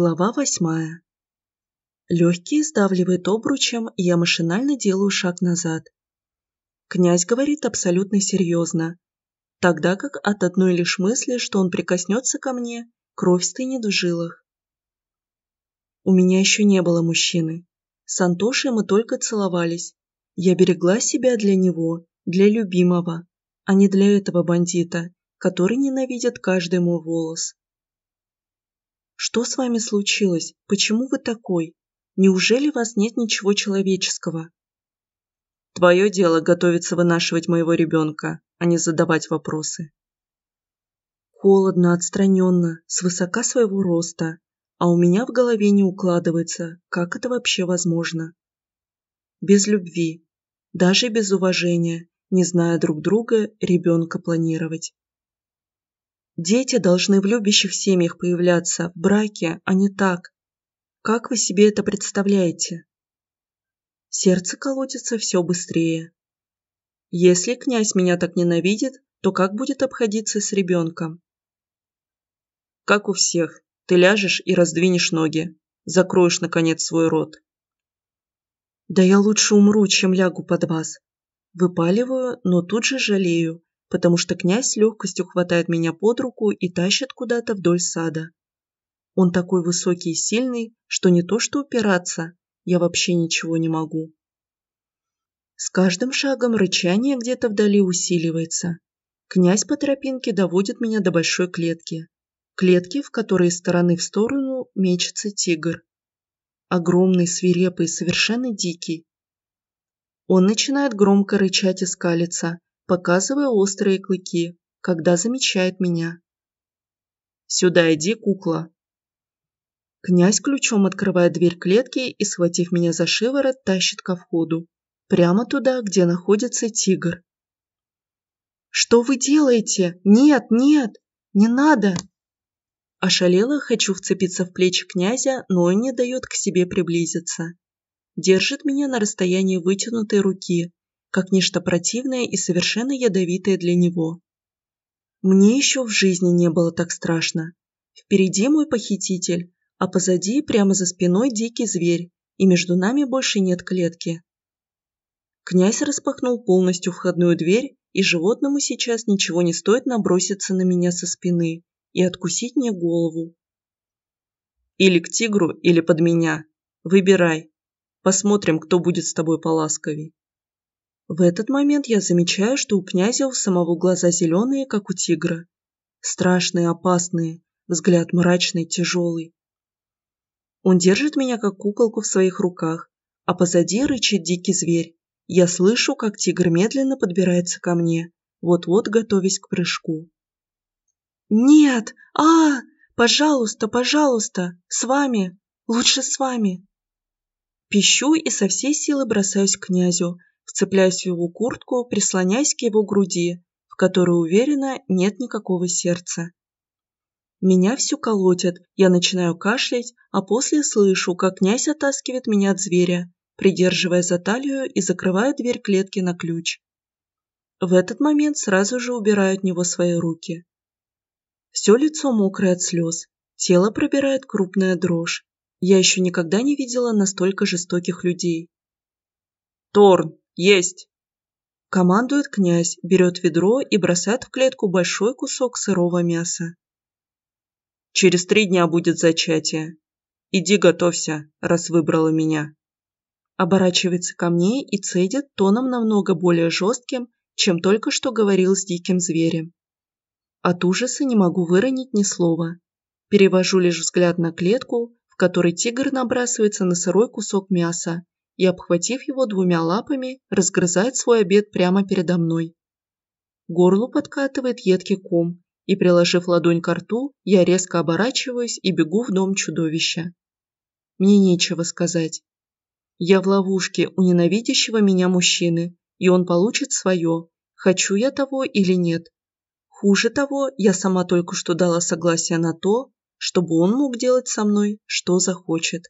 Глава восьмая. Легкий сдавливает обручем, и я машинально делаю шаг назад. Князь говорит абсолютно серьезно, тогда как от одной лишь мысли, что он прикоснется ко мне, кровь стынет в жилах. У меня еще не было мужчины. С Антошей мы только целовались. Я берегла себя для него, для любимого, а не для этого бандита, который ненавидит каждый мой волос. Что с вами случилось? Почему вы такой? Неужели у вас нет ничего человеческого? Твое дело готовиться вынашивать моего ребенка, а не задавать вопросы. Холодно, отстраненно, свысока своего роста, а у меня в голове не укладывается, как это вообще возможно. Без любви, даже без уважения, не зная друг друга, ребенка планировать. Дети должны в любящих семьях появляться, в браке, а не так. Как вы себе это представляете? Сердце колотится все быстрее. Если князь меня так ненавидит, то как будет обходиться с ребенком? Как у всех, ты ляжешь и раздвинешь ноги, закроешь, наконец, свой рот. Да я лучше умру, чем лягу под вас. Выпаливаю, но тут же жалею, потому что князь с легкостью хватает меня под руку и тащит куда-то вдоль сада. Он такой высокий и сильный, что не то что упираться, я вообще ничего не могу. С каждым шагом рычание где-то вдали усиливается. Князь по тропинке доводит меня до большой клетки. Клетки, в которой из стороны в сторону мечется тигр. Огромный, свирепый, совершенно дикий. Он начинает громко рычать и скалиться, показывая острые клыки, когда замечает меня. «Сюда иди, кукла!» Князь ключом открывает дверь клетки и, схватив меня за шиворот, тащит ко входу, прямо туда, где находится тигр. «Что вы делаете? Нет, нет, не надо!» Ошалела, хочу вцепиться в плечи князя, но он не дает к себе приблизиться. Держит меня на расстоянии вытянутой руки, как нечто противное и совершенно ядовитое для него. Мне еще в жизни не было так страшно. Впереди мой похититель, а позади, прямо за спиной, дикий зверь, и между нами больше нет клетки. Князь распахнул полностью входную дверь, и животному сейчас ничего не стоит наброситься на меня со спины и откусить мне голову. Или к тигру, или под меня. Выбирай. Посмотрим, кто будет с тобой поласковей. В этот момент я замечаю, что у князя у самого глаза зеленые, как у тигра. Страшные, опасные, взгляд мрачный, тяжелый. Он держит меня, как куколку в своих руках, а позади рычит дикий зверь. Я слышу, как тигр медленно подбирается ко мне, вот-вот готовясь к прыжку. «Нет! а, Пожалуйста, пожалуйста! С вами! Лучше с вами!» Пищу и со всей силы бросаюсь к князю, вцепляясь в его куртку, прислоняясь к его груди, в которой, уверена, нет никакого сердца. Меня всю колотят, я начинаю кашлять, а после слышу, как князь оттаскивает меня от зверя, придерживая за талию и закрывая дверь клетки на ключ. В этот момент сразу же убираю от него свои руки. Все лицо мокрое от слез, тело пробирает крупная дрожь. Я еще никогда не видела настолько жестоких людей. «Торн, есть!» Командует князь, берет ведро и бросает в клетку большой кусок сырого мяса. «Через три дня будет зачатие. Иди готовься, раз выбрала меня». Оборачивается ко мне и цедит тоном намного более жестким, чем только что говорил с диким зверем. От ужаса не могу выронить ни слова. Перевожу лишь взгляд на клетку, в которой тигр набрасывается на сырой кусок мяса и, обхватив его двумя лапами, разгрызает свой обед прямо передо мной. Горлу подкатывает едкий ком, и, приложив ладонь к рту, я резко оборачиваюсь и бегу в дом чудовища. Мне нечего сказать. Я в ловушке у ненавидящего меня мужчины, и он получит свое, хочу я того или нет. Хуже того, я сама только что дала согласие на то, чтобы он мог делать со мной, что захочет.